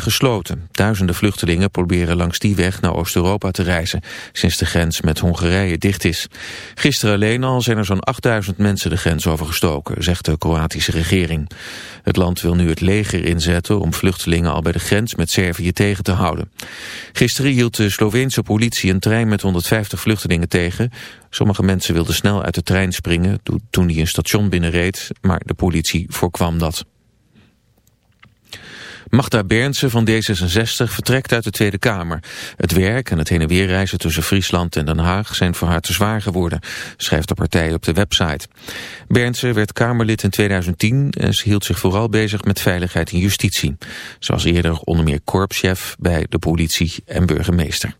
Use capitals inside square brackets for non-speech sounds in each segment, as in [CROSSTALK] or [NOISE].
Gesloten. Duizenden vluchtelingen proberen langs die weg naar Oost-Europa te reizen, sinds de grens met Hongarije dicht is. Gisteren alleen al zijn er zo'n 8000 mensen de grens overgestoken, zegt de Kroatische regering. Het land wil nu het leger inzetten om vluchtelingen al bij de grens met Servië tegen te houden. Gisteren hield de Sloveense politie een trein met 150 vluchtelingen tegen. Sommige mensen wilden snel uit de trein springen toen die een station binnenreed, maar de politie voorkwam dat. Magda Berndsen van D66 vertrekt uit de Tweede Kamer. Het werk en het heen en weer reizen tussen Friesland en Den Haag zijn voor haar te zwaar geworden, schrijft de partij op de website. Berndsen werd Kamerlid in 2010 en ze hield zich vooral bezig met veiligheid en justitie. Zoals eerder onder meer korpschef bij de politie en burgemeester.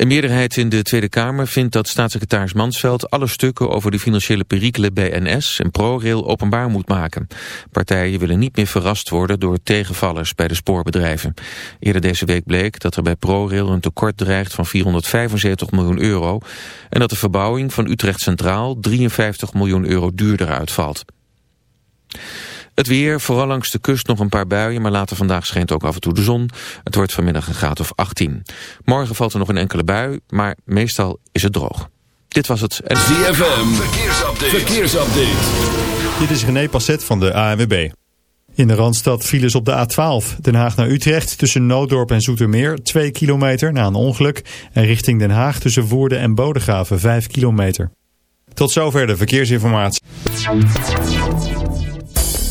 Een meerderheid in de Tweede Kamer vindt dat staatssecretaris Mansveld alle stukken over de financiële perikelen bij NS en ProRail openbaar moet maken. Partijen willen niet meer verrast worden door tegenvallers bij de spoorbedrijven. Eerder deze week bleek dat er bij ProRail een tekort dreigt van 475 miljoen euro en dat de verbouwing van Utrecht Centraal 53 miljoen euro duurder uitvalt. Het weer, vooral langs de kust nog een paar buien, maar later vandaag schijnt ook af en toe de zon. Het wordt vanmiddag een graad of 18. Morgen valt er nog een enkele bui, maar meestal is het droog. Dit was het. ZFM, verkeersupdate. verkeersupdate. Dit is René Passet van de ANWB. In de Randstad files op de A12. Den Haag naar Utrecht tussen Nooddorp en Zoetermeer 2 kilometer na een ongeluk. En richting Den Haag tussen Woerden en Bodegraven 5 kilometer. Tot zover de verkeersinformatie.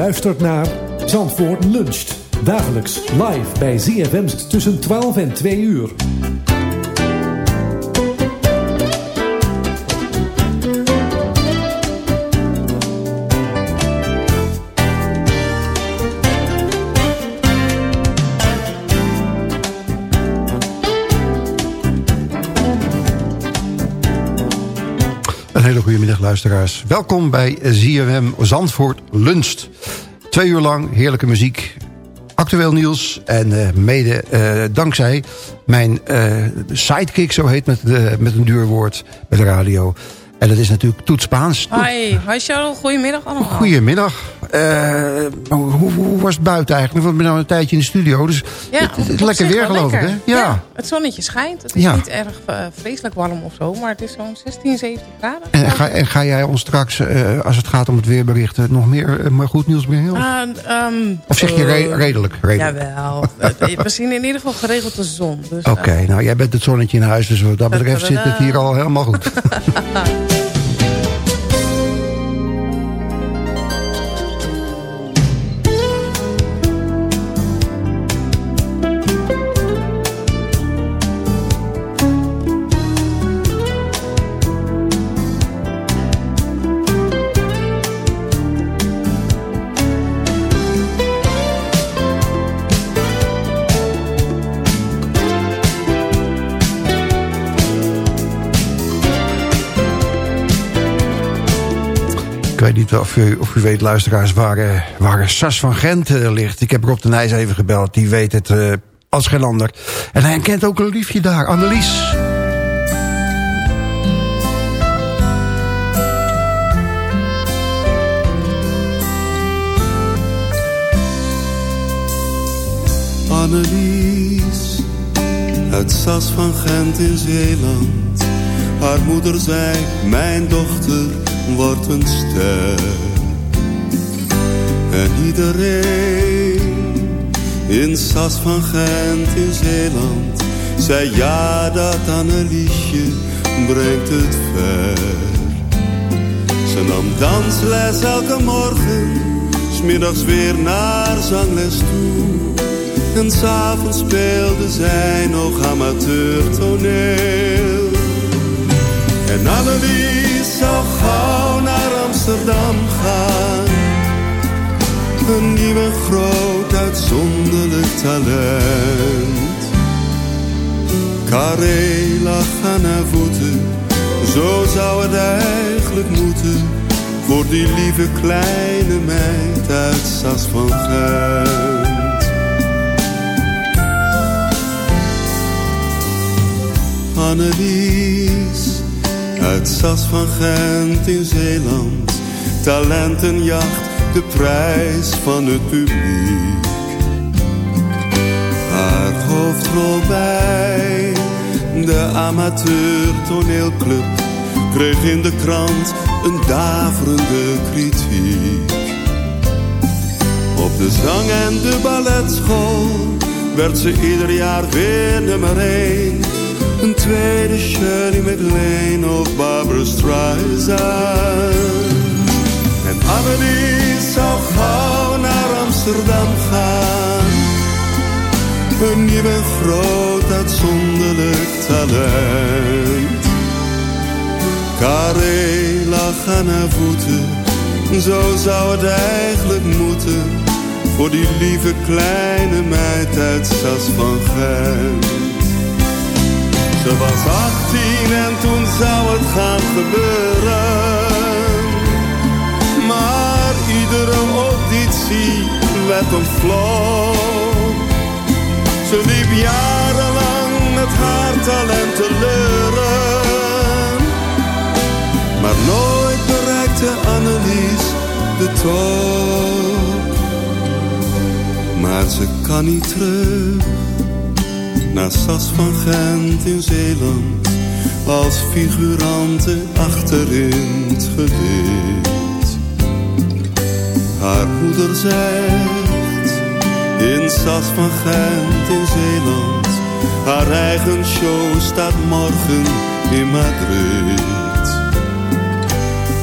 Luistert naar Zandvoort Luncht. Dagelijks live bij ZFM tussen 12 en 2 uur. Een hele goede middag luisteraars. Welkom bij ZFM Zandvoort Lunst. Twee uur lang heerlijke muziek, actueel nieuws... en eh, mede eh, dankzij mijn eh, sidekick, zo heet met, de, met een duur woord, bij de radio. En dat is natuurlijk Toet Spaans. Toet- Hoi, hoi Charles, goedemiddag allemaal. Goedemiddag. Eh, hoe, hoe- was het buiten eigenlijk? Want ik ben nou een tijdje in de studio, dus Ja, het, het is lekker weer wel geloof ik, hè? Ja. Het zonnetje schijnt. Het is Ja. niet erg eh, vreselijk warm of zo, maar het is zo'n 16, 17 graden. En ga, en ga jij ons straks, eh, als het gaat om het weerberichten, nog meer maar goed nieuws brengen? Of, Ah, ehm, of zeg je re- redelijk? redelijk? Jawel. Eh, We zien in ieder geval geregeld de zon. Dus, Oké, nou jij bent het zonnetje in huis, dus wat dat betreft zit het hier al helemaal goed. [LAUGHS] of u, of u weet, luisteraars, waar, eh, waar Sas van Gent eh, ligt. Ik heb Rob de Nijs even gebeld, die weet het eh, als geen ander. En hij kent ook een liefje daar, Annelies. Annelies, uit Sas van Gent in Zeeland. Haar moeder zei, mijn dochter wordt een ster. En iedereen in Sas van Gent in Zeeland zei ja, dat Anneliesje brengt het ver. Ze nam dansles elke morgen, smiddags weer naar zangles toe. En s'avonds speelde zij nog amateurtoneel. En Annelies zou gauw naar Amsterdam gaan. Een nieuwe groot uitzonderlijk talent. Carré lag aan haar voeten, zo zou het eigenlijk moeten. Voor die lieve kleine meid uit Sas van Gent. Annelies, uit Sas van Gent in Zeeland. Talentenjacht, de prijs van het publiek. Haar hoofdrol bij de amateur toneelclub kreeg in de krant een daverende kritiek. Op de zang- en de balletschool werd ze ieder jaar weer nummer één. Een tweede Shirley MacLaine of Barbara Streisand. En Annelies zou gauw naar Amsterdam gaan. Een nieuw en groot uitzonderlijk talent. Carré lag aan haar voeten, zo zou het eigenlijk moeten. Voor die lieve kleine meid uit Sas van Gent. Ze was 18 en toen zou het gaan gebeuren. Maar iedere auditie werd flop. Ze liep jarenlang met haar talent te leuren. Maar nooit bereikte Annelies de top. Maar ze kan niet terug naar Sas van Gent in Zeeland als figurante achterin het gedicht. Haar moeder zegt in Sas van Gent in Zeeland, haar eigen show staat morgen in Madrid.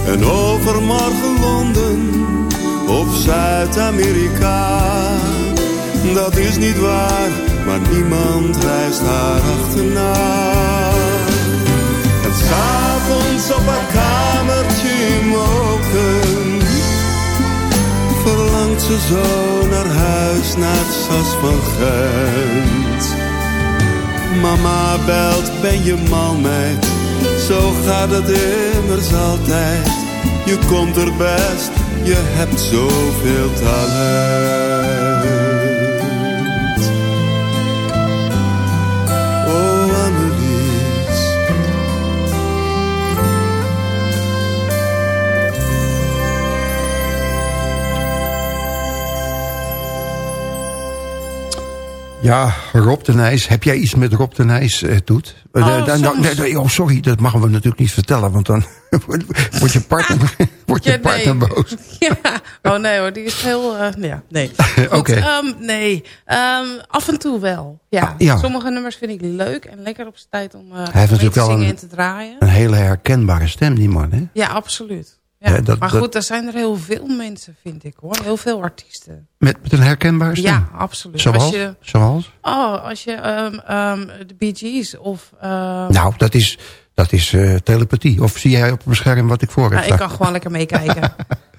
En overmorgen Londen of Zuid-Amerika, dat is niet waar maar niemand reist haar achterna. En s'avonds op haar kamertje in Moken verlangt ze zo naar huis, naar het van Gent. Mama belt, ben je mal meid, zo gaat het immers altijd. Je komt er best, je hebt zoveel talent. Ja, Rob de Nijs. Heb jij iets met Rob de Nijs, eh, Toet? Eh, Oh, nee, oh, sorry, dat mogen we natuurlijk niet vertellen. Want dan [LAUGHS] wordt je partner, [LAUGHS] wordt je partner nee. boos. [LAUGHS] Ja, oh nee hoor, die is heel... eh, ja, nee. Oké. ehm, nee, Ehm, af en toe wel. Ja. Ah, ja. Sommige nummers vind ik leuk en lekker op zijn tijd om eh heeft mee natuurlijk te wel zingen een- en te draaien. Een hele herkenbare stem, die man, hè? Ja, absoluut. Ja. Dat- maar dat- goed, er zijn er heel veel mensen, vind ik hoor. Heel veel artiesten. Met, met een herkenbare stem. Ja, absoluut. Zoals? Als je, Zoals? oh, als je ehm, ehm, de Bee Gees of... ehm, Nou, dat is, dat is eh, telepathie. Of zie jij op mijn scherm wat ik voor heb nou, ik kan gewoon lekker meekijken.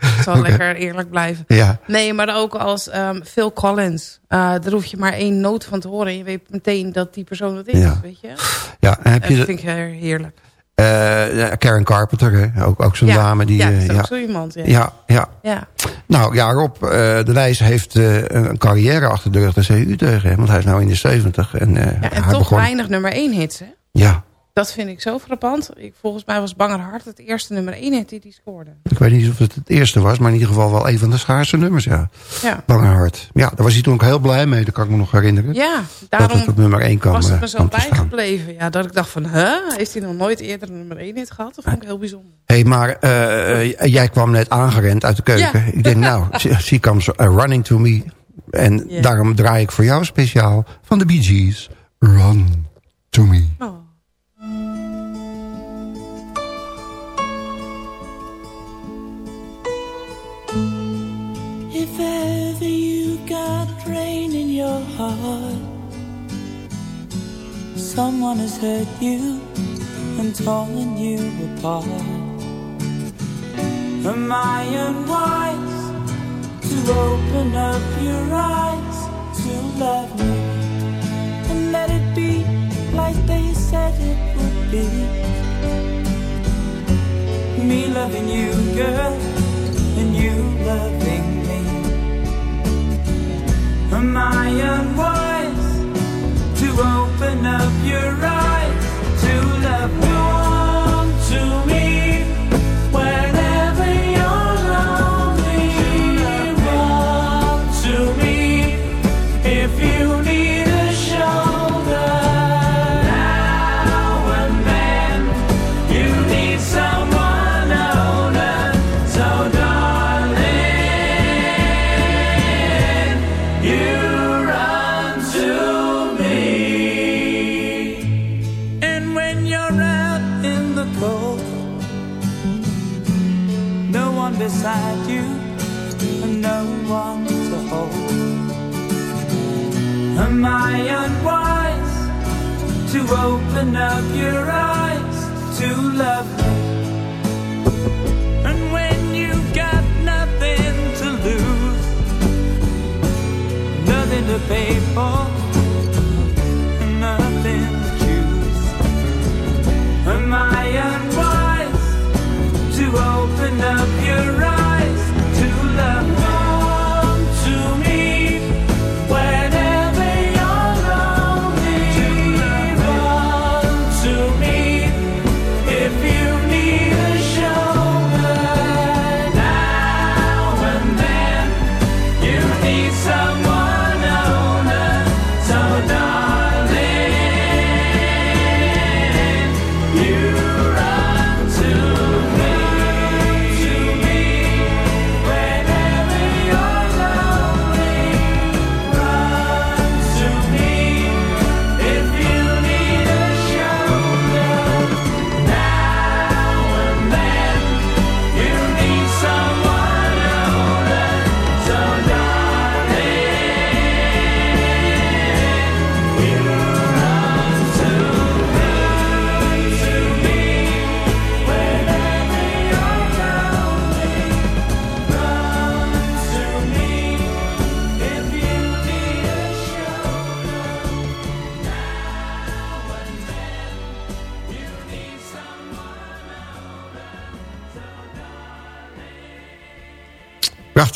Ik zal [LAUGHS] lekker eerlijk blijven. Ja, Nee, maar ook als ehm, Phil Collins. Eh, daar hoef je maar één noot van te horen. En je weet meteen dat die persoon het is. Ja. Weet je? ja. En heb Dat je de, vind ik heerlijk. Eh, ja, Karen Carpenter, hè? Ook, ook zo'n ja, dame. Die, ja, dat is ook ja, zo iemand. Ja. ja, ja. Ja. Nou ja, Rob eh, de Lijs heeft een carrière achter de rug bij CU tegen. hè, Want hij is nou in de 70. En, Ja, en hij toch begon, weinig nummer één hits. Hè? Ja, Dat vind ik zo frappant. Ik, volgens mij was Banger Hart het eerste nummer één hit die hij scoorde. ik weet niet of het het eerste was. Maar in ieder geval wel een van de schaarste nummers, ja. Ja, Bangerhart. Ja, daar was hij toen ook heel blij mee. Dat kan ik me nog herinneren. ja dat het daarom op nummer 1 kwam, was het eh, me zo bijgebleven. Ja, dat ik dacht van, huh? Heeft hij nog nooit eerder een nummer één hit gehad? Dat vond ik heel bijzonder. Hé, hey, maar eh, eh, jij kwam net aangerend uit de keuken. Ja. Ik denk, nou, [LAUGHS] she, comes running to me. En daarom draai ik voor jou speciaal van de Bee Gees. Run to me. Oh. Someone has hurt you and torn you apart. Am I unwise to open up your eyes to love me and let it be like they said it would be? Me loving you, girl and you loving me. Am I unwise to open up your eyes to love Am I unwise to open up your eyes to love me? And when you got nothing to lose, nothing to pay for, nothing to choose. Am I unwise to open up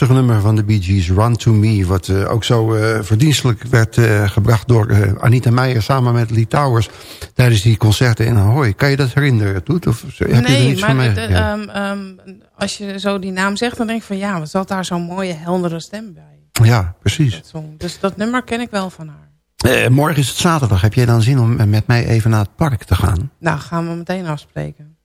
Prachtig nummer van de Bee Gees, Run to Me. Wat eh, ook zo eh, verdienstelijk werd eh, gebracht door Anita Meijer... samen met Lee Towers tijdens die concerten in Ahoy. Kan je dat herinneren, Toet? Of heb je er nee, niets van maar het, ehm, ehm, als je zo die naam zegt, dan denk ik van ja, wat zat daar zo'n mooie, heldere stem bij. Ja, precies. Dat. Dus dat nummer ken ik wel van haar. Morgen is het zaterdag. Heb jij dan zin om met mij even naar het park te gaan? Nou, gaan we meteen afspreken.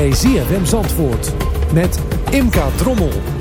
Bij ZFM Zandvoort met Imka Drommel.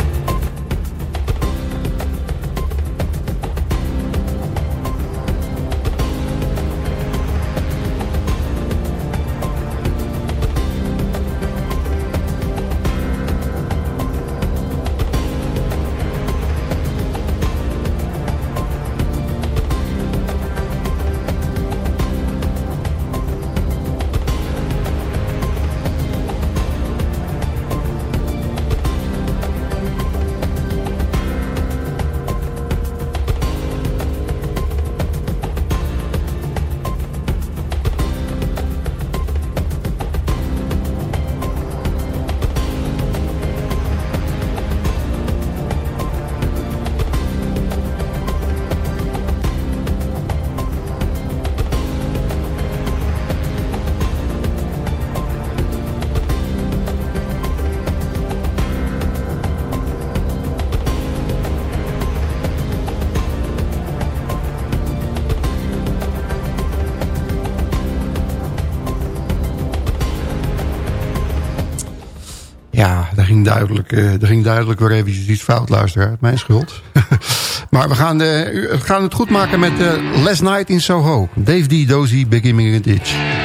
Duidelijk, uh, er ging duidelijk weer eventjes iets fout, luisteren. Mijn schuld. [LAUGHS] maar we gaan, we gaan het goed maken met uh, Last Night in Soho. Dave D. Dozy, Beginning a Ditch.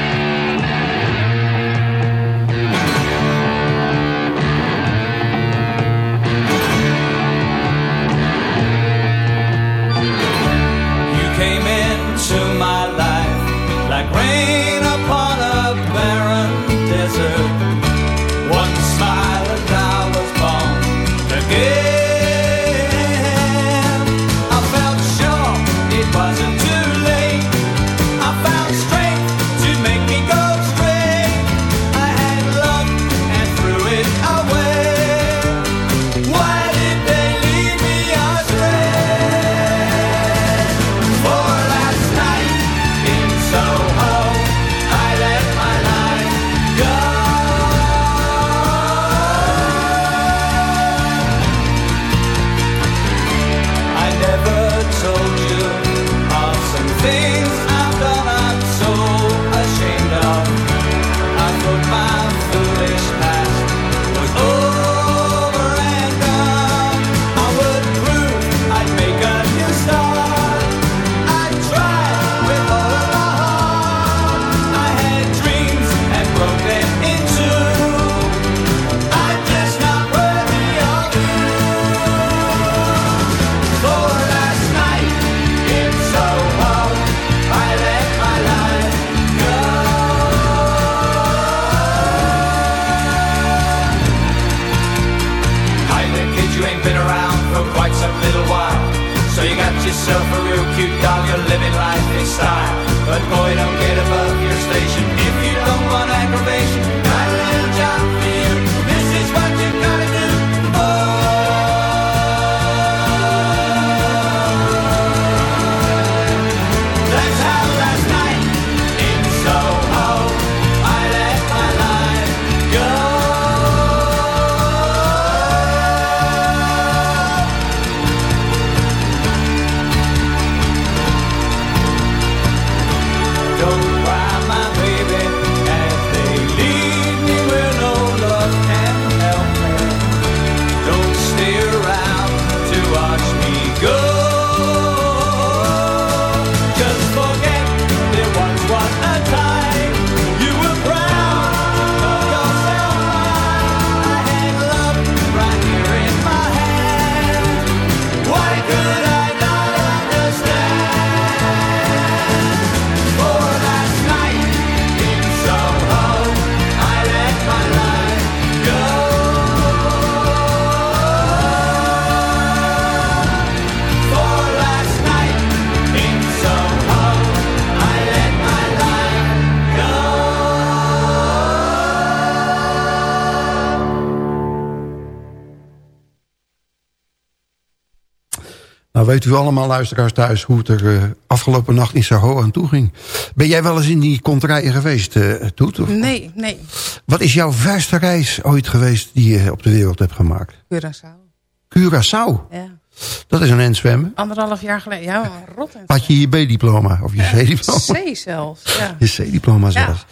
Nou weet u allemaal, luisteraars thuis, hoe het er uh, afgelopen nacht in Soho aan toe ging. Ben jij wel eens in die konterijen geweest, uh, Toet? Of? Nee, nee. Wat is jouw verste reis ooit geweest die je op de wereld hebt gemaakt? Curaçao. Curaçao? Ja. Dat is een end zwemmen. Anderhalf jaar geleden, ja, rot. Had je je B-diploma of je C-diploma? C zelfs, ja. Je C-diploma zelfs.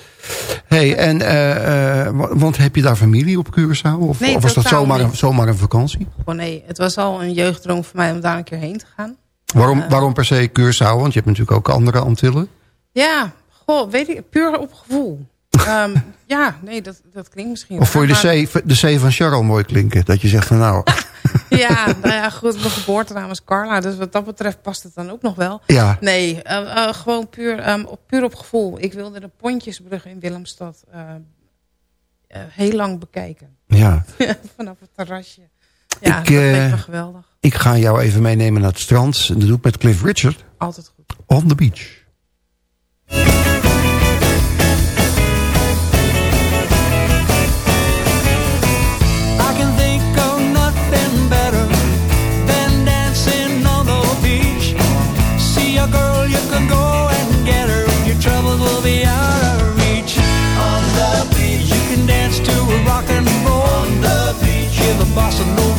hey, en, uh, uh, want heb je daar familie op Curaçao? Of, nee, of was dat zomaar een, zomaar een vakantie? Oh nee, het was al een jeugddroom voor mij om daar een keer heen te gaan. Waarom, uh, waarom per se Curaçao? Want je hebt natuurlijk ook andere Antillen. Ja, goh, weet ik, puur op gevoel. Um, ja, nee, dat, dat klinkt misschien... Of voor je de, C, de C van Charles mooi klinken? Dat je zegt van nou... [LAUGHS] ja, nou ja, goed, mijn geboortenaam is Carla. Dus wat dat betreft past het dan ook nog wel. Ja. Nee, uh, uh, gewoon puur, um, op, puur op gevoel. Ik wilde de Pontjesbrug in Willemstad uh, heel lang bekijken. Ja. [LAUGHS] Vanaf het terrasje. Ja, ik, dat leek me geweldig. Ik ga jou even meenemen naar het strand. Dat doe ik met Cliff Richard. Altijd goed. On the beach. Bossa nova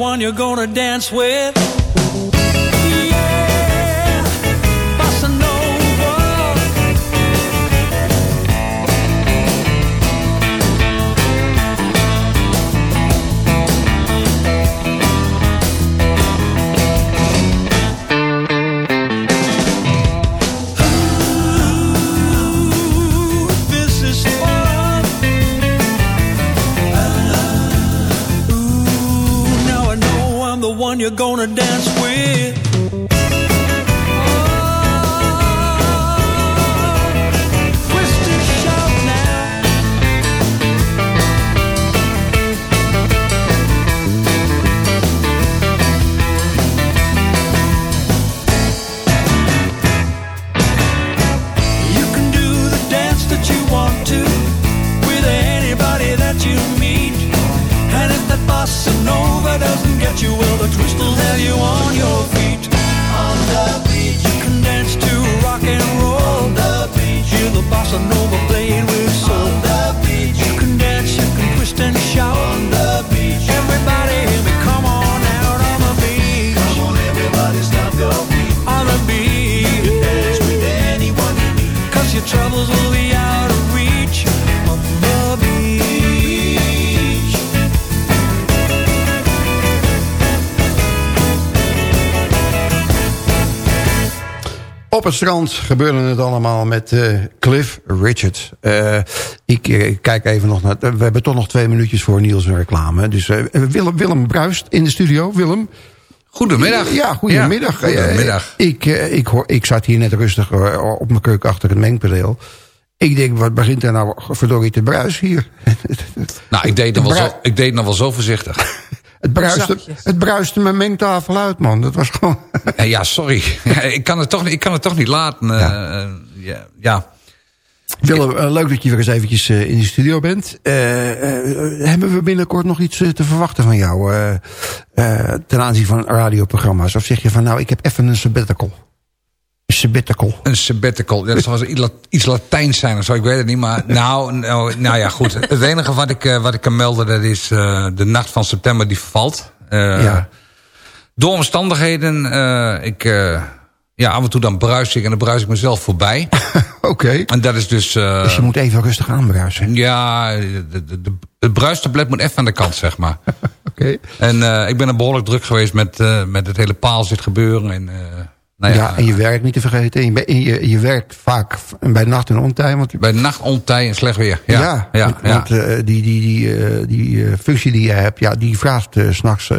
one you're gonna dance with. Gonna dance with. Strand gebeurde het allemaal met eh, Cliff Richard. Eh, ik eh, kijk even nog naar... we hebben toch nog twee minuutjes voor Niels een reclame. Dus Willem, Willem Bruist in de studio. Willem. Goedemiddag. Ja, goedemiddag. Goedemiddag. Ik, ik, hoor, ik zat hier net rustig op mijn keuken achter het mengpaneel. Ik denk, wat begint er nou verdorie te bruisen hier? Nou, ik deed, nog wel zo, ik deed nog wel zo voorzichtig. [LAUGHS] Het bruiste, Zachtjes. het bruiste mijn mengtafel uit, man. Dat was gewoon... Ja, [LAUGHS] ja, sorry. [LAUGHS] ik, kan het toch, niet- ik kan het toch niet laten. eh, eh, ja. ja. Willem, eh, leuk dat je weer eens eventjes eh, in de studio bent. Eh, eh, hebben we binnenkort nog iets eh, te verwachten van jou... eh, eh, ten aanzien van radioprogramma's? Of zeg je van, nou, ik heb even een sabbatical? Een sabbatical. Een sabbatical. Ja, dat zal iets, Lat- iets Latijns zijn of zo, ik weet het niet. Maar [LAUGHS] nou, nou, nou ja, goed. Het enige wat ik, eh, wat ik kan melden, dat is eh, de nacht van september die vervalt. Eh, Ja. Door omstandigheden, ik, ja, af en toe dan bruis ik en dan bruis ik mezelf voorbij. [LAUGHS] Oké. En dat is dus... Dus je moet even rustig aanbruisen. Ja, de, de, de, het bruistablet moet even aan de kant, zeg maar. [LAUGHS] Oké. En ik ben er behoorlijk druk geweest met, met het hele paalzit gebeuren. En, nou ja, Ja, en je werk niet te vergeten. En je, je, je werkt vaak bij nacht en ontij. Want, bij nacht, ontij en slecht weer. Ja, ja, ja, want eh, die, die, die, eh, die eh, functie die je hebt, ja, die vraagt 's s'nachts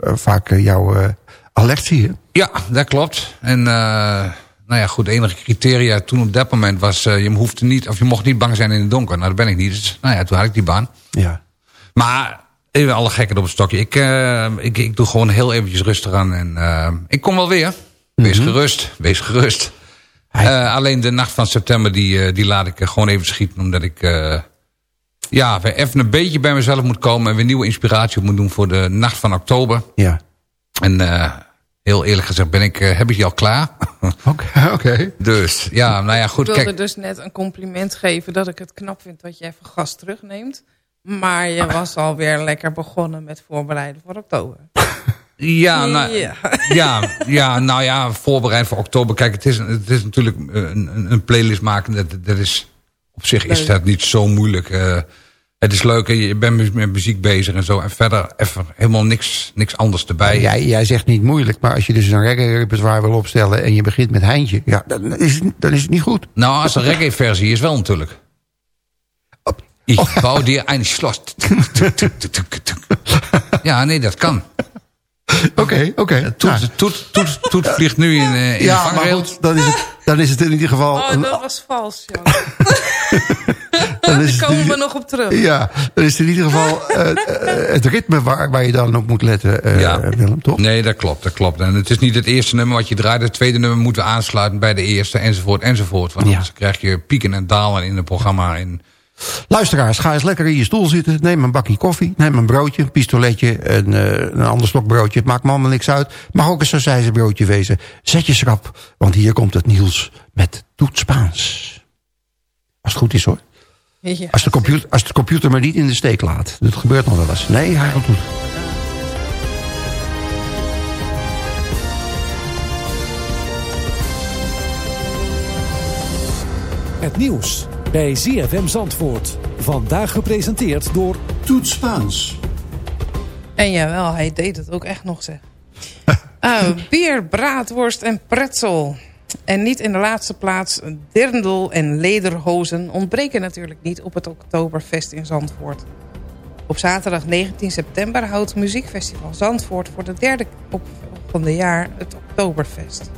vaak jouw alertie. hè? Ja, dat klopt. En nou ja, goed, de enige criteria toen op dat moment was... je, hoefde niet, of je mocht niet bang zijn in het donker. Nou, dat ben ik niet. Dus nou ja, toen had ik die baan. Ja. Maar even alle gekken op het stokje. Ik, ik, ik doe gewoon heel eventjes rustig aan. En ik kom wel weer. Wees gerust, wees gerust. Eh, alleen de nacht van september, die, eh, die laat ik gewoon even schieten. Omdat ik eh, ja, weer even een beetje bij mezelf moet komen. En weer nieuwe inspiratie op moet doen voor de nacht van oktober. Ja. En eh, heel eerlijk gezegd ben ik, heb ik die al klaar. [LAUGHS] Oké. oké. dus ja, nou ja, goed. ik wilde Kijk, dus net een compliment geven dat ik het knap vind dat je even gas terugneemt. Maar je [LAUGHS] was alweer lekker begonnen met voorbereiden voor oktober. [LAUGHS] ja, nou, Ja. [LAUGHS] ja, ja, nou ja, voorbereid voor oktober. Kijk, het is, het is natuurlijk een, een- een playlist maken. Dat, dat is, op zich is dat niet zo moeilijk. Eh, het is leuk, hè, je bent met muziek bezig en zo. En verder even helemaal niks, niks anders erbij. Jij, jij zegt niet moeilijk, maar als je dus een reggae-repertoire wil opstellen... en je begint met Heintje, ja, dan is, het- dan is het niet goed. Nou, als een reggae-versie is wel natuurlijk. Ik bouw dir een slot. Ja, nee, dat kan. [LAUGHS] Oké, oké. Toet, Nou, toet, toet, toet vliegt nu in, eh, in de ja, maar vangrail. goed, dan is, het, dan is het in ieder geval... Oh, dat was vals, Jan. [LAUGHS] dan [LAUGHS] is Daar het komen we nog op terug. Ja, dan is het in ieder geval eh, eh, het ritme waar, waar je dan op moet letten, eh, Ja. Willem, toch? Nee, dat klopt, dat klopt. En het is niet het eerste nummer wat je draait. Het tweede nummer moeten we aansluiten bij de eerste, enzovoort, enzovoort. Want Ja. anders krijg je pieken en dalen in het programma. En Luisteraars, ga eens lekker in je stoel zitten. Neem een bakje koffie, neem een broodje, een pistoletje, een, eh, een ander stokbroodje. Het maakt me allemaal niks uit. Mag ook een broodje wezen. Zet je schrap, want hier komt het nieuws met toetspaans. Als het goed is hoor. Als, de computer, als de computer maar niet in de steek laat. Dat gebeurt nog wel eens. Nee, hij gaat goed. Het nieuws bij ZFM Zandvoort. Vandaag gepresenteerd door Toet Spaans. En jawel, hij deed het ook echt nog, zeg. Uh, [LAUGHS] bier, braadworst en pretzel. En niet in de laatste plaats dirndl en lederhozen... ontbreken natuurlijk niet op het Oktoberfest in Zandvoort. Op zaterdag 19 september houdt Muziekfestival Zandvoort... voor de derde opvolgende jaar het Oktoberfest.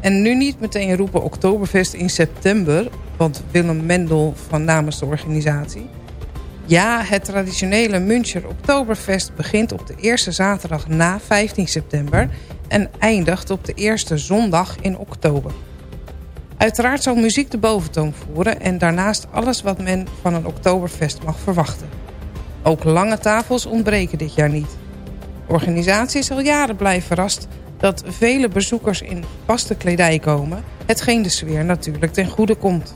En nu niet meteen roepen Oktoberfest in september... want Willem Mendel van namens de organisatie... Ja, het traditionele Müncher Oktoberfest begint op de eerste zaterdag na 15 september... en eindigt op de eerste zondag in oktober. Uiteraard zal muziek de boventoon voeren... en daarnaast alles wat men van een Oktoberfest mag verwachten. Ook lange tafels ontbreken dit jaar niet. De organisatie is al jaren blij verrast dat vele bezoekers in vaste kledij komen... hetgeen de sfeer natuurlijk ten goede komt.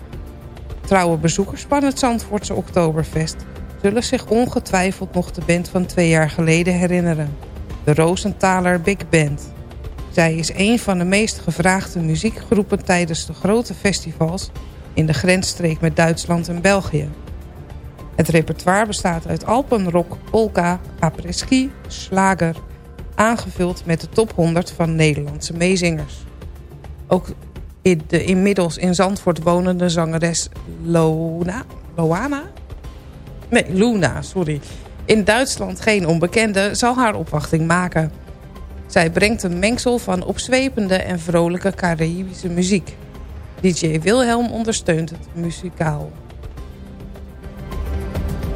Trouwe bezoekers van het Zandvoortse Oktoberfest... zullen zich ongetwijfeld nog de band van twee jaar geleden herinneren. De Roosenthaler Big Band. Zij is een van de meest gevraagde muziekgroepen tijdens de grote festivals... in de grensstreek met Duitsland en België. Het repertoire bestaat uit alpenrock, polka, après-ski, slager... aangevuld met de top 100 van Nederlandse meezingers. Ook de inmiddels in Zandvoort wonende zangeres Loana? Nee, Luna, sorry. In Duitsland geen onbekende zal haar opwachting maken. Zij brengt een mengsel van opzwepende en vrolijke Caribische muziek. DJ Wilhelm ondersteunt het muzikaal.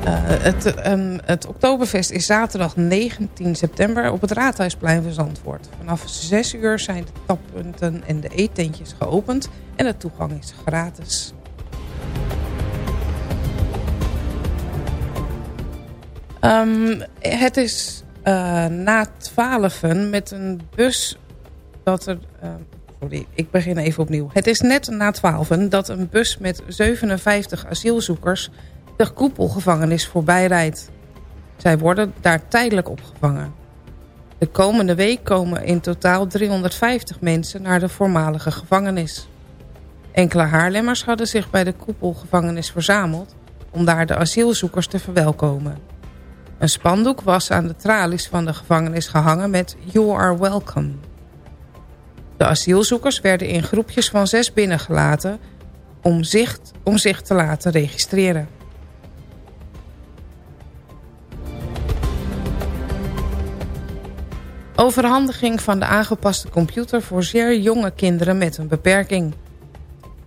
Uh, het, um, het Oktoberfest is zaterdag 19 september op het Raadhuisplein van Zandvoort. Vanaf 6 uur zijn de tappunten en de eetentjes geopend en de toegang is gratis. Um, het is uh, na 12 met een bus dat er... Uh, sorry, ik begin even opnieuw. Het is net na 12 dat een bus met 57 asielzoekers de koepelgevangenis voorbij rijdt. Zij worden daar tijdelijk opgevangen. De komende week komen in totaal 350 mensen naar de voormalige gevangenis. Enkele Haarlemmers hadden zich bij de koepelgevangenis verzameld... om daar de asielzoekers te verwelkomen. Een spandoek was aan de tralies van de gevangenis gehangen met You are welcome. De asielzoekers werden in groepjes van zes binnengelaten... om zich, om zich te laten registreren. Overhandiging van de aangepaste computer voor zeer jonge kinderen met een beperking.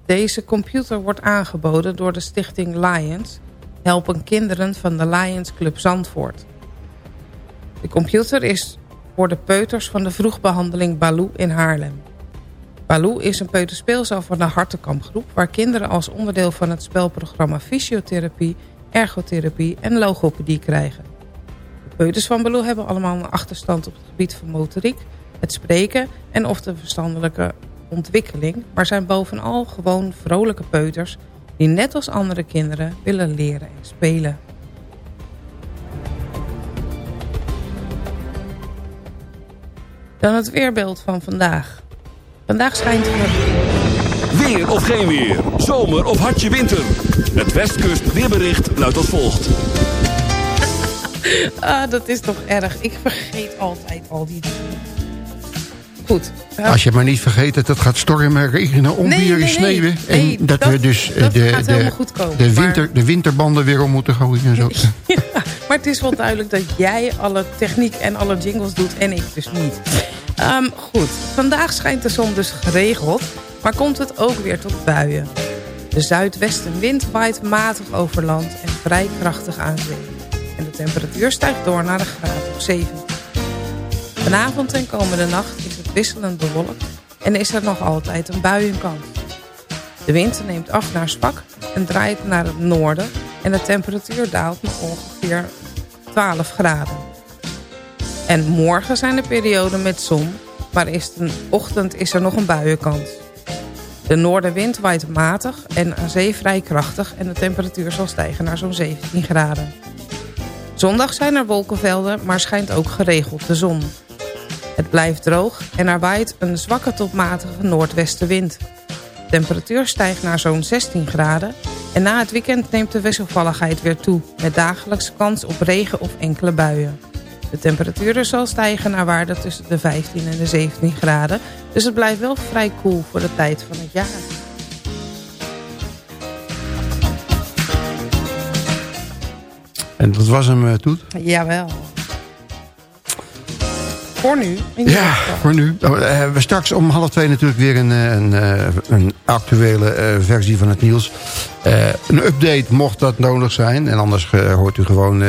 Deze computer wordt aangeboden door de stichting Lions... helpen kinderen van de Lions Club Zandvoort. De computer is voor de peuters van de vroegbehandeling Baloo in Haarlem. Baloo is een peuterspeelzaal van de Hartenkampgroep... waar kinderen als onderdeel van het spelprogramma fysiotherapie, ergotherapie en logopedie krijgen. Peuters van Baloo hebben allemaal een achterstand op het gebied van motoriek, het spreken en of de verstandelijke ontwikkeling, maar zijn bovenal gewoon vrolijke peuters die net als andere kinderen willen leren en spelen. Dan het weerbeeld van vandaag. Vandaag schijnt. Weer of geen weer, zomer of hartje winter. Het Westkust weerbericht luidt als volgt. [LAUGHS] ah, dat is toch erg. Ik vergeet altijd al die dingen. Goed. Als je maar niet vergeet dat het gaat stormen, regenen, onweer en sneeuwen. en dat, we dus dat de, de, komen, de, winter, de winterbanden weer om moeten gooien en zo. [LAUGHS] ja, maar het is wel duidelijk dat jij alle techniek en alle jingles doet en ik dus niet. Um, goed, vandaag schijnt de zon dus geregeld, maar komt het ook weer tot buien. De zuidwestenwind waait matig over land en vrij krachtig aan zee en de temperatuur stijgt door naar de graad of 7. Vanavond en komende nacht is het wisselend bewolkt en is er nog altijd een buienkans. De wind neemt af naar zwak en draait naar het noorden en de temperatuur daalt naar ongeveer 12 graden. En morgen zijn er perioden met zon, maar is de ochtend is er nog een buienkans. De noordenwind waait matig en aan zee vrij krachtig en de temperatuur zal stijgen naar zo'n 17 graden. Zondag zijn er wolkenvelden, maar schijnt ook geregeld de zon. Het blijft droog en er waait een zwakke tot matige noordwestenwind. temperatuur stijgt naar zo'n 16 graden... en na het weekend neemt de wisselvalligheid weer toe... met dagelijks kans op regen of enkele buien. De temperatuur zal stijgen naar waarde tussen de 15 en de 17 graden... dus het blijft wel vrij koel voor de tijd van het jaar. En dat was hem, uh, Toet? Jawel. Voor nu. Ja, voor nu. Oh, we hebben straks om half twee natuurlijk weer een, eh, een, eh, een actuele versie van het nieuws. een update mocht dat nodig zijn. En anders hoort u gewoon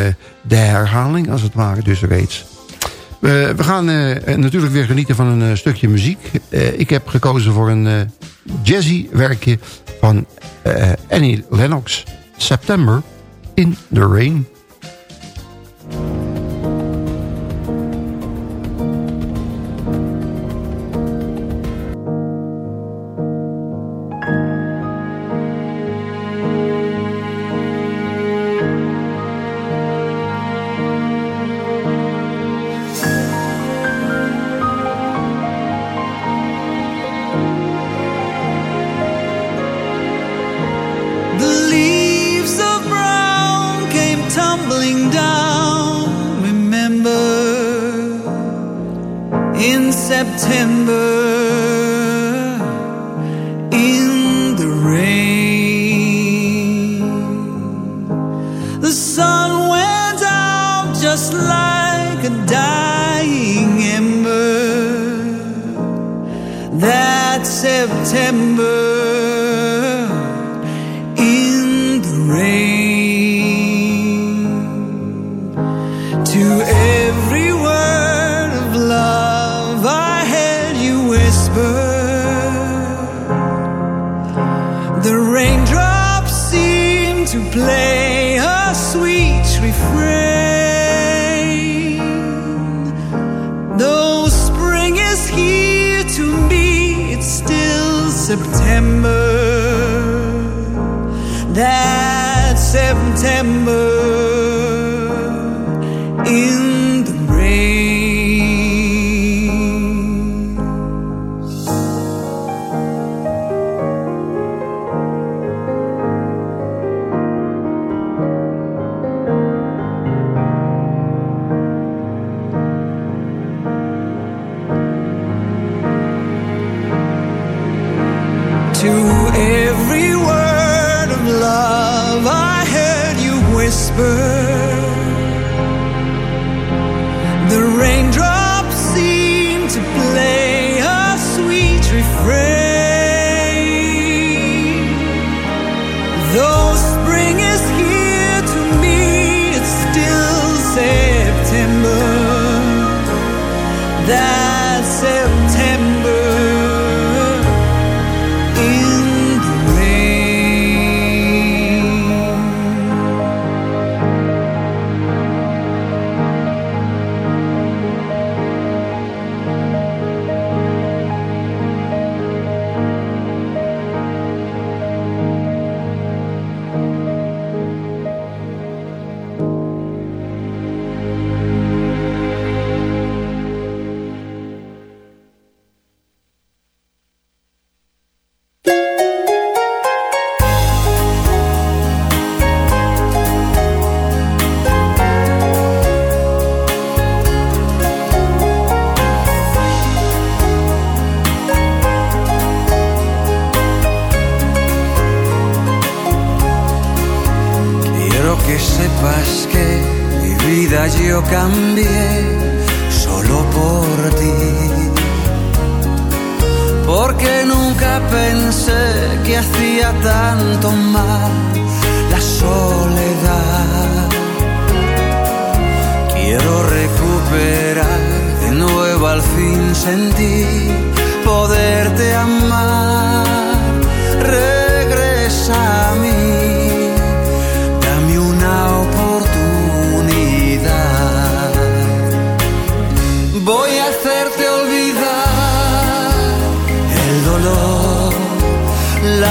de herhaling als het ware. Dus reeds. we gaan natuurlijk weer genieten van een stukje muziek. ik heb gekozen voor een jazzy werkje van Annie Lennox. September in the Rain. Bye.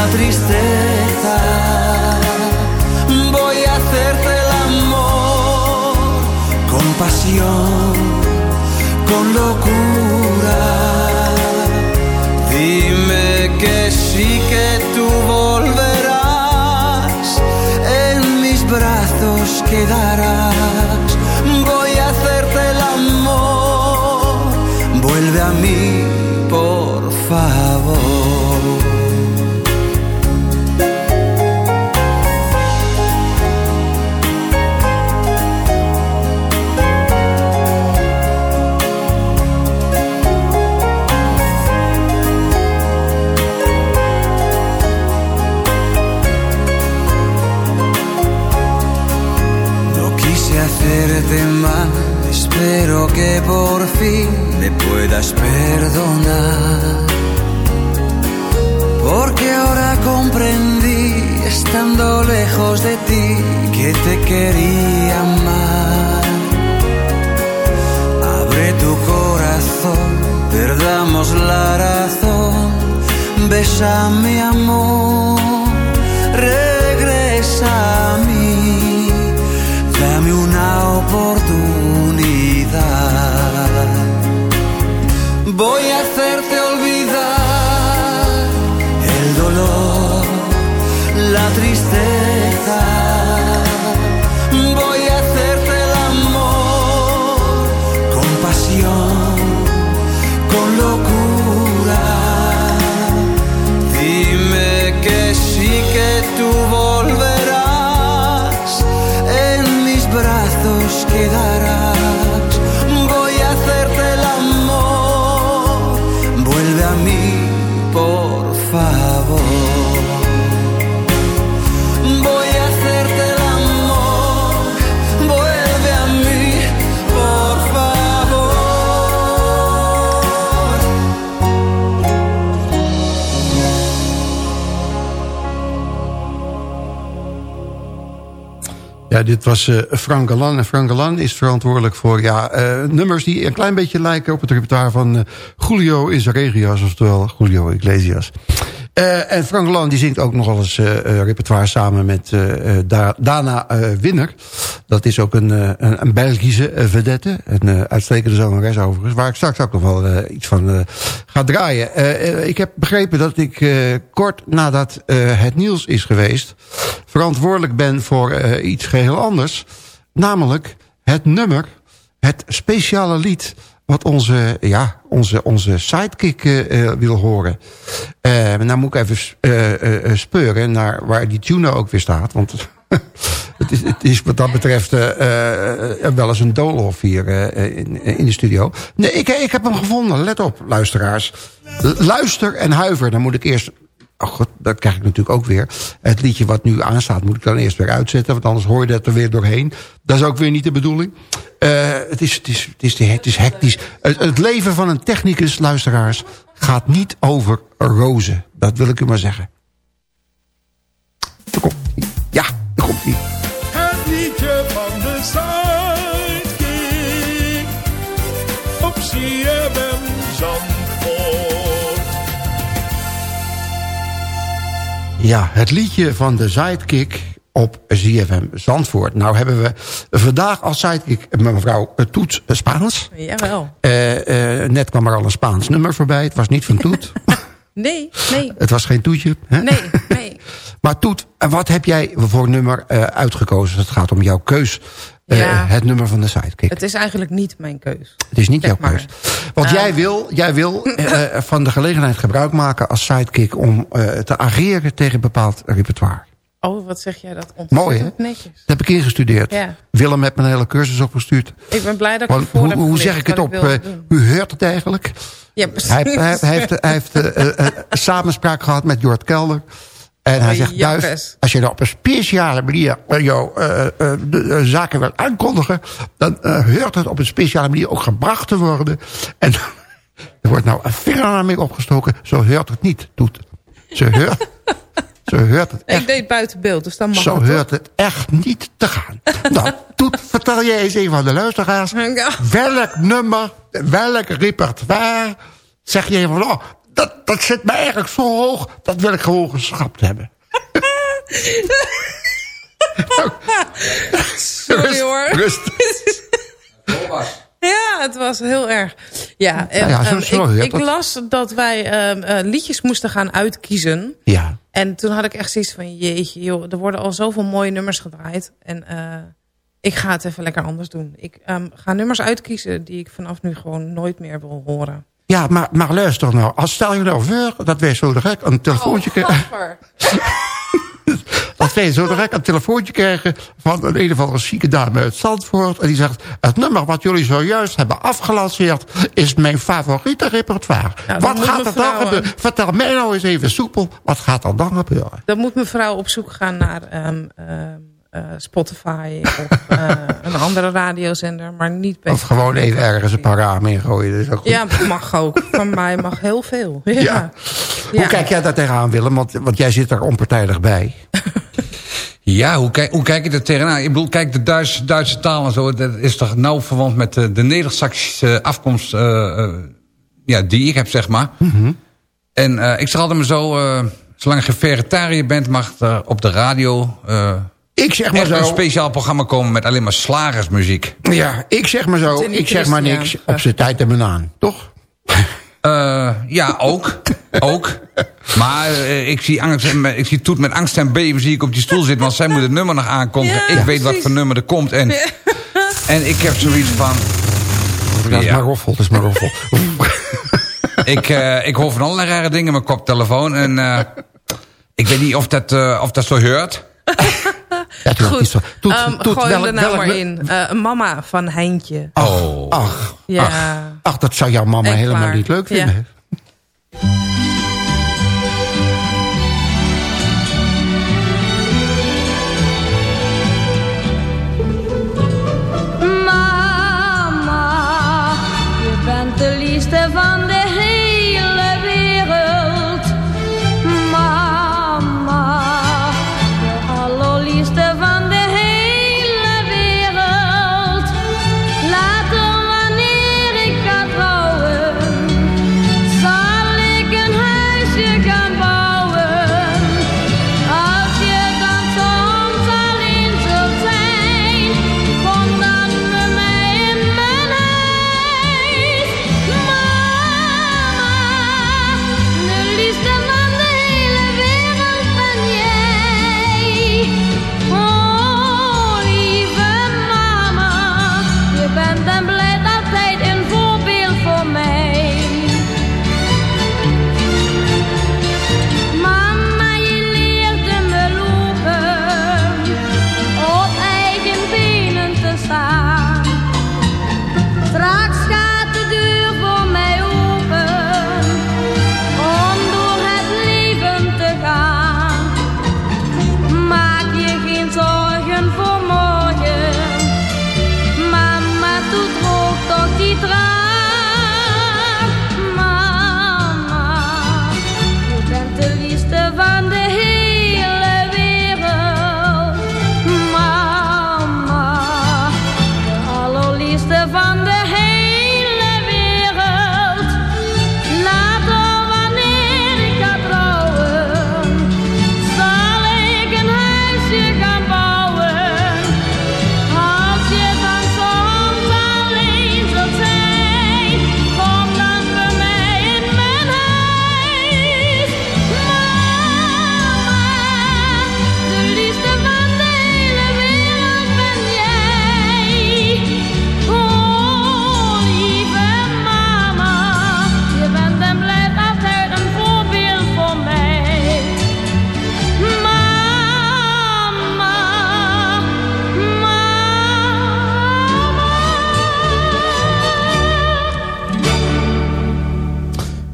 tristeza. Voy a hacerte el amor con pasión, con locura. Dime que sí que tú volverás en mis brazos quedarás. Puedas perdonar. Porque ahora comprendí, estando lejos de ti, que te quería amar. Abre tu corazón, perdamos la razón, besa mi amor, regresa a mí, dame una oportunidad. Voy a hacerte Dit was eh, Frank Galan. En Frank Galan is verantwoordelijk voor ja, eh, nummers die een klein beetje lijken op het repertoire van eh, Julio Isaregias, oftewel Julio Iglesias. Eh, en Frank Galan die zingt ook nog wel eens eh, eh, repertoire samen met Da- Dana Winner. Dat is ook een, een, een Belgische vedette. Een uitstekende zangeres overigens. Waar ik straks ook nog wel iets van ga draaien. Ik heb begrepen dat ik kort nadat het nieuws is geweest... verantwoordelijk ben voor iets geheel anders. Namelijk het nummer, het speciale lied... wat onze, ja, onze, onze sidekick eh, eh, wil horen. Eh nou moet ik even speuren naar waar die tune ook weer staat. Want [LAUGHS] het, is, het is wat dat betreft wel eens een doolhof hier in, in de studio. Nee, ik, ik heb hem gevonden. Let op, luisteraars. Luister en huiver. Dan moet ik eerst... Oh god, dat krijg ik natuurlijk ook weer. Het liedje wat nu aanstaat moet ik dan eerst weer uitzetten. Want anders hoor je dat er weer doorheen. Dat is ook weer niet de bedoeling. Eh, het, is, het, is, het, is, het is hectisch. Het, leven van een technicus, luisteraars... gaat niet over rozen. Dat wil ik u maar zeggen. Daar komt ie. Ja, daar komt ie. Het liedje van de Sidekick op CFM. Ja, het liedje van de Sidekick op ZFM Zandvoort. Nou hebben we vandaag als sidekick mevrouw Toets Spaans. Jawel. Eh, net kwam er al een Spaans nummer voorbij. Het was niet van Toet. [LAUGHS] Nee, nee, Het was geen toetje. Hè? nee, nee. [LAUGHS] Maar Toet, wat heb jij voor nummer eh, uitgekozen? Het gaat om jouw keus. Eh, Ja. Het nummer van de Sidekick. Het is eigenlijk niet mijn keus. Het is niet Zeg jouw maar. keus. Want Nou. jij wil, jij wil [LAUGHS] eh, van de gelegenheid gebruik maken als sidekick... om eh, te ageren tegen bepaald repertoire. Oh, wat zeg jij dat Mooi, hè? ontzettend netjes. Dat heb ik ingestudeerd. Ja. Willem heeft een hele cursus opgestuurd. Ik ben blij dat ik Want ervoor hoe, heb hoe zeg ik het op? eh, u hoort het eigenlijk. Ja, precies. Hij, hij, hij heeft, hij heeft eh, eh, eh, samenspraak gehad met Jort Kelder. En hij zegt. Duif, als je nou op een speciale manier eh, jouw eh, eh, de zaken wil aankondigen... dan eh, hoort het op een speciale manier ook gebracht te worden. En [LAUGHS] er wordt nou een vinger aan mij opgestoken. Zo hoort het niet, doet. Ze hoort, [LAUGHS] ze hoort het Ik deed buiten beeld, dus dan mag zo het, het echt niet te gaan. nou, [LAUGHS] Toet, vertel jij eens even aan de luisteraars... Welk nummer, welk repertoire... zeg je van, oh, dat, dat zit me eigenlijk zo hoog... dat wil ik gewoon geschrapt hebben. [LAUGHS] Sorry Rust, hoor. rust. Ja, het was heel erg. Ja, en, Nou ja, ehm, zo ik, ik dat. las dat wij ehm, eh, liedjes moesten gaan uitkiezen. Ja, En toen had ik echt zoiets van, jeetje joh, er worden al zoveel mooie nummers gedraaid. En eh, Ik ga het even lekker anders doen. Ik ehm, ga nummers uitkiezen die ik vanaf nu gewoon nooit meer wil horen. Ja, maar, maar luister nou. Als stel je nou voor dat wij zo direct een telefoontje Oh, krijgen... [LAUGHS] dat wij zo direct een telefoontje krijgen van een, een of andere zieke dame uit Zandvoort. En die zegt, het nummer wat jullie zojuist hebben afgelanceerd... is mijn favoriete repertoire. wat gaat er dan gebeuren? Vertel mij nou eens even soepel, wat gaat er dan gebeuren? Dan moet mevrouw op zoek gaan naar ehm, eh, Spotify of eh, [LAUGHS] een andere radiozender, maar niet bij... Of gewoon even ergens een paar ramen ingooien. Dat is ook goed. Ja, dat mag ook. Van mij mag heel veel. Ja. Ja. Hoe kijk jij daar tegenaan, Willem? Want, want jij zit er onpartijdig bij. [LAUGHS] Ja, hoe kijk, hoe kijk je er tegenaan? Ik bedoel, kijk, de Duitse, Duitse taal en zo... dat is toch nauw verwant met de, de Neder-Saxische afkomst... eh, eh, ja, die ik heb, zeg maar. En eh, ik zeg altijd maar zo... eh, zolang je vegetariër bent, mag er op de radio... ik zeg maar echt zo- een speciaal programma komen met alleen maar slagersmuziek. Ja, ik zeg maar zo, ik zeg maar niks op zijn tijd en banaan. Toch? [LAUGHS] Eh, ja, ook. ook. Maar eh, ik, zie angst, en- ik zie Toet met angst en beven zie ik op die stoel zitten. Want zij moet het nummer nog aankondigen. Ja, ik weet wat voor nummer er komt. En, en ik heb zoiets van... Dat is maar roffel, dat is maar roffel. [LAUGHS] ik, eh, ik hoor van allerlei rare dingen in mijn koptelefoon. En eh, ik weet niet of dat, eh, of dat zo hoort. Ja, niet zo. Toet, Ehm, toet, gooi welk- er nou maar in. Een mama van Heintje. Oh. Ach, Ja. ach, ach, dat zou jouw mama helemaal niet leuk Ja. vinden. Mama,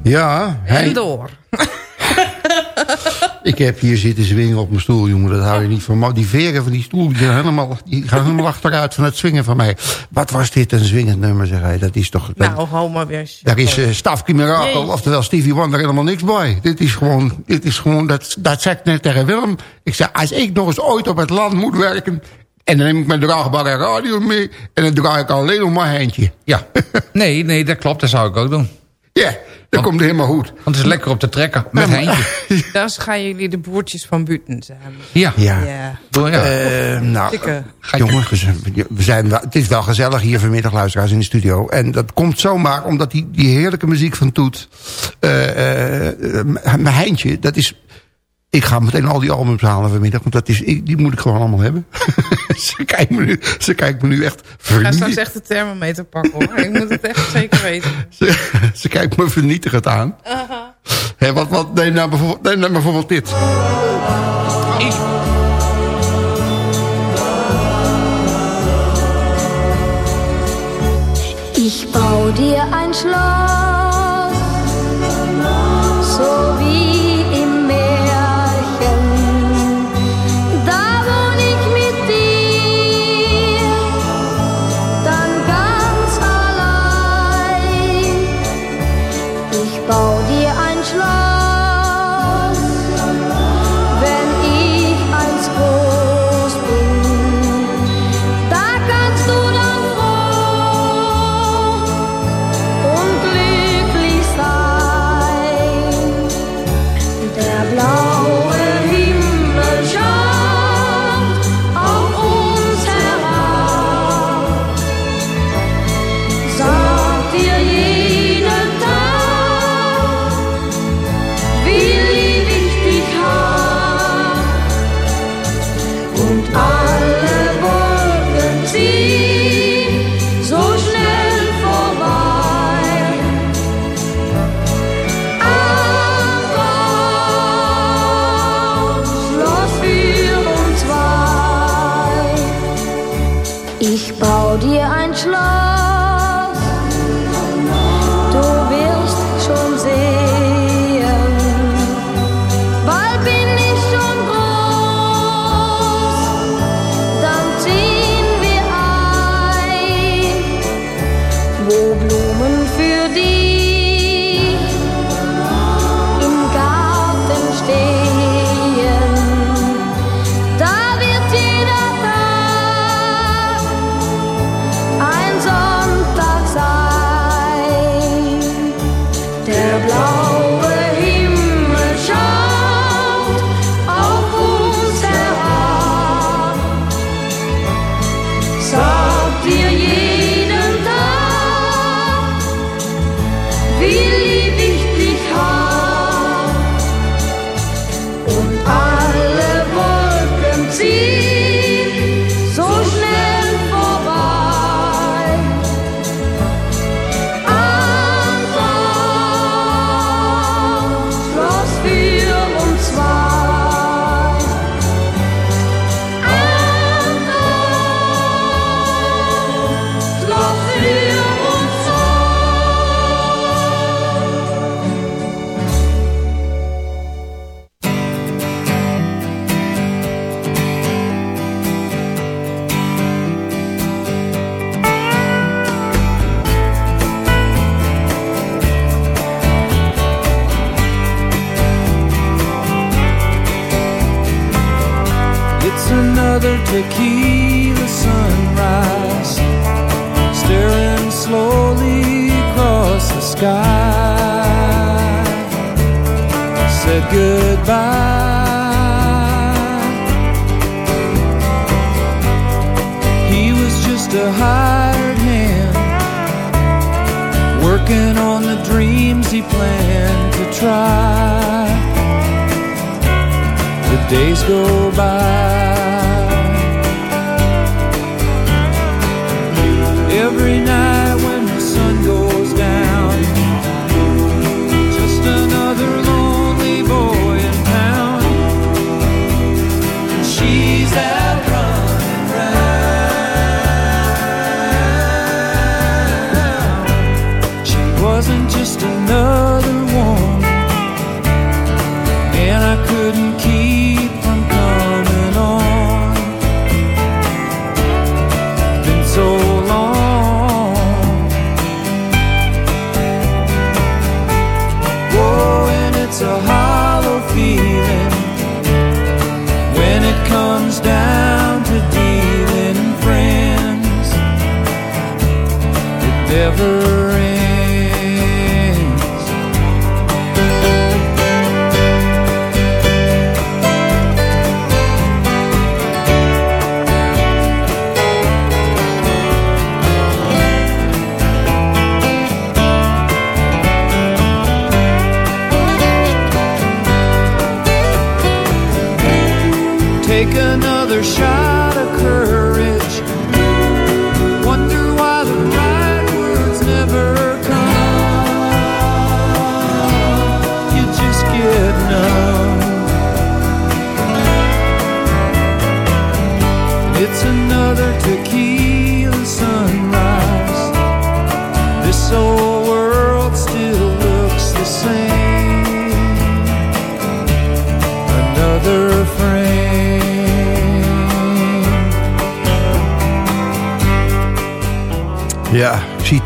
Ja, En hij, door. [LAUGHS] ik heb hier zitten zwingen op mijn stoel, jongen. Dat hou je niet van. Maar die veren van die stoel die gaan, helemaal, die gaan helemaal [LAUGHS] achteruit van het zwingen van mij. Wat was dit een zwingend nummer, zeg hij. Dat is toch... dat- Nou, hou maar weer. Daar is uh, Stafkie Miracle, Jee. oftewel Stevie Wonder, helemaal niks bij. Dit is gewoon, dit is gewoon dat, dat zeg ik net tegen Willem. Ik zei, als ik nog eens ooit op het land moet werken... en dan neem ik mijn draagbare radio mee... en dan draai ik alleen nog mijn handje. Ja. [LAUGHS] Nee, nee, dat klopt. Dat zou ik ook doen. Ja, dat komt helemaal goed. Want het is lekker op te trekken. Met handje. [LAUGHS] Dan gaan jullie de boertjes van Buten samen. Ja. Ja. Ja. Eh, nou, jongens, we zijn- het is wel gezellig hier vanmiddag, luisteraars, in de studio. En dat komt zomaar omdat die, die heerlijke muziek van Toet... eh, eh, eh, mijn Heintje, dat is... Ik ga meteen al die albums halen vanmiddag, want dat is, die moet ik gewoon allemaal hebben. [LAUGHS] ze, kijkt me nu, ze kijkt me nu echt vernietigend. Ik ga straks echt de thermometer pakken hoor, ik moet het echt zeker weten. [LAUGHS] ze, ze kijkt me vernietigend aan. Uh -huh. Wat, wat, neem, nou bijvoorbeeld, neem nou bijvoorbeeld dit. Ik... Bouw dir een Schloss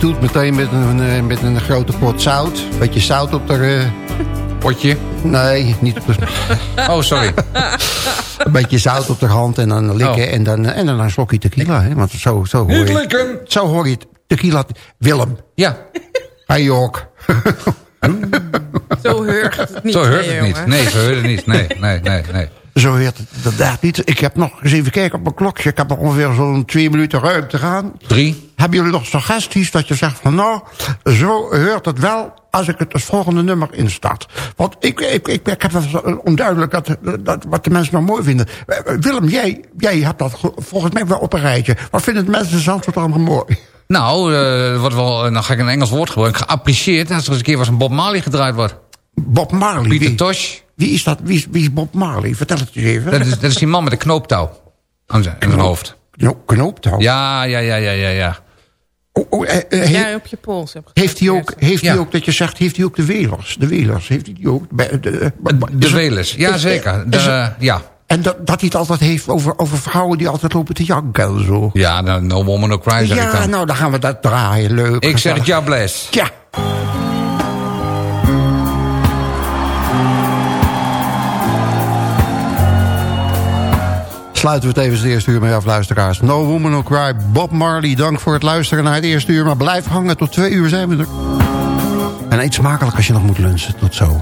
Toet meteen met een, eh, met een grote pot zout. Beetje zout op de... eh, Potje? Nee, niet op de... [LAUGHS] Oh, sorry. een beetje zout op de hand en dan likken Oh. en, dan, en dan een slokje tequila. Hè? Want zo, zo hoor Niet je... likken! Zo hoor je het. Tequila. Willem. Ja, Hey Jork. Zo heurt het niet. zo hoort hè, het niet. Nee, zo hoort het niet. Nee, nee, nee, nee. Zo heet het inderdaad niet. Ik heb nog eens even kijken op mijn klokje. Ik heb nog ongeveer zo'n twee minuten ruim te gaan. Drie. Hebben jullie nog suggesties dat je zegt van nou, zo hoort het wel als ik het als volgende nummer instart. Want ik, ik, ik, ik heb wel zo onduidelijk dat, dat, wat de mensen nou mooi vinden. Eh, Willem, jij, jij hebt dat ge- volgens mij wel op een rijtje. Wat vinden de mensen in Zandvoort allemaal mooi? Nou, eh, wordt wel, eh, dan ga ik een Engels woord gebruiken. Geapprecieerd als er eens een keer was een Bob Marley gedraaid wordt. Bob Marley. Pieter wie, Tosh. wie is dat? Wie is, wie is Bob Marley? Vertel het eens even. Dat is, dat is die man met de knooptouw aan zijn, aan zijn hoofd. Kno- knooptouw. Ja, ja, ja, ja, ja, ja. Oh, oh, eh, eh, Ja, he- op je pols. Heb heeft hij ook, heeft hij Ja. ook dat je zegt, heeft hij ook de welers? De welers, heeft hij die ook? Bij, de, De Velers. Ja, is- zeker. De, het- ja. En dat, dat hij het altijd heeft over, over vrouwen die altijd lopen te janken en zo. Ja, nou, no woman no cry, zeg ik Ja, nou, dan gaan we dat draaien. Leuk. ik zeg ja, bless. Ja. Sluiten we het even het eerste uur mee af, luisteraars. No Woman No Cry, Bob Marley. Dank voor het luisteren naar het eerste uur. Maar blijf hangen, tot twee uur zijn we er. En eet smakelijk als je nog moet lunchen. Tot zo.